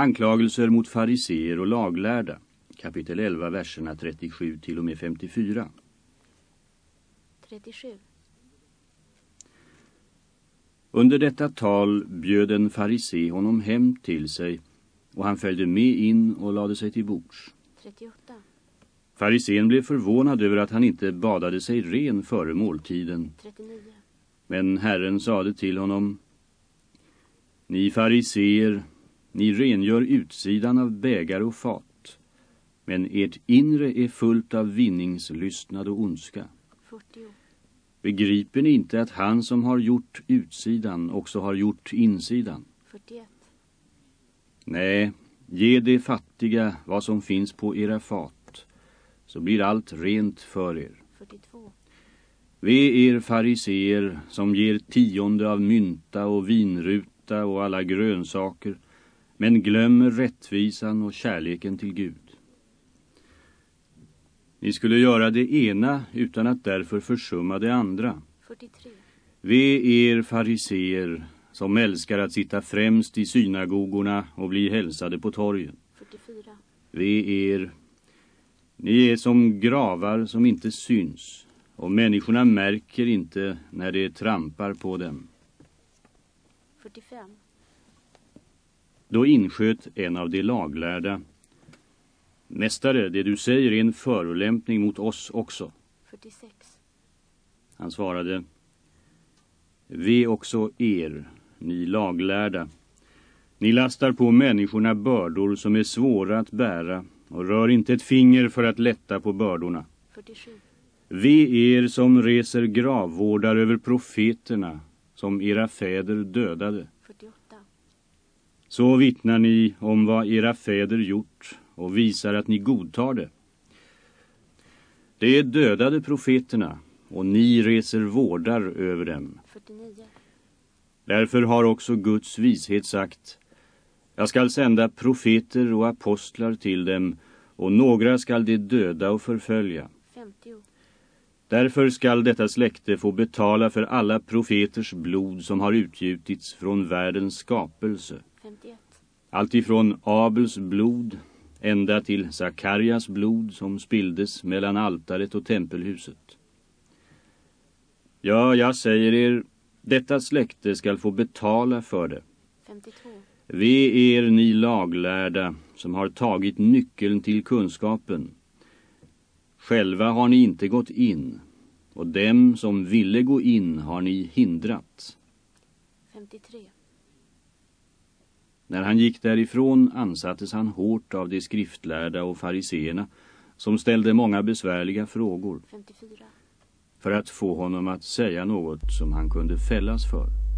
Anklagelser mot fariseer och laglärda. Kapitel 11, verserna 37 till och med 54. 37. Under detta tal bjöd en farisé honom hem till sig och han följde med in och lade sig till bords. 38. Farisén blev förvånad över att han inte badade sig ren före måltiden. 39. Men Herren sade till honom Ni fariseer, ni rengör utsidan av bägare och fat men ert inre är fullt av vinningslystnad och ondska. 40. Begriper ni inte att han som har gjort utsidan också har gjort insidan? 41. Nej, ge de fattiga vad som finns på era fat, så blir allt rent för er. 42. Ve er fariseer som ger tionde av mynta och vinruta och alla grönsaker, men glömmer rättvisan och kärleken till Gud. Ni skulle göra det ena utan att därför försumma det andra. 43. Ve er fariseer som älskar att sitta främst i synagogorna och bli hälsade på torgen. 44. Ve er, ni är som gravar som inte syns och människorna märker inte när de trampar på dem. 45. Då insköt en av de laglärda. Mästare, det du säger är en förolämpning mot oss också. 46. Han svarade. Ve också er, ni laglärda. Ni lastar på människorna bördor som är svåra att bära och rör inte ett finger för att lätta på bördorna. 47. Ve er som reser gravvårdar över profeterna som era fäder dödade. 48. Så vittnar ni om vad era fäder gjort och visar att ni godtar det. Det dödade profeterna och ni reser vårdar över dem. 49. Därför har också Guds vishet sagt Jag skall sända profeter och apostlar till dem och några skall de döda och förfölja. 50. Därför skall detta släkte få betala för alla profeters blod som har utgjutits från världens skapelse. 51. Allt ifrån Abels blod ända till Sakarias blod som spilldes mellan altaret och tempelhuset. Ja, jag säger er, detta släkte skall få betala för det. 52. Ve er ni laglärda som har tagit nyckeln till kunskapen. Själva har ni inte gått in och dem som ville gå in har ni hindrat. 53. När han gick därifrån ansattes han hårt av de skriftlärda och fariseerna som ställde många besvärliga frågor 54. för att få honom att säga något som han kunde fällas för.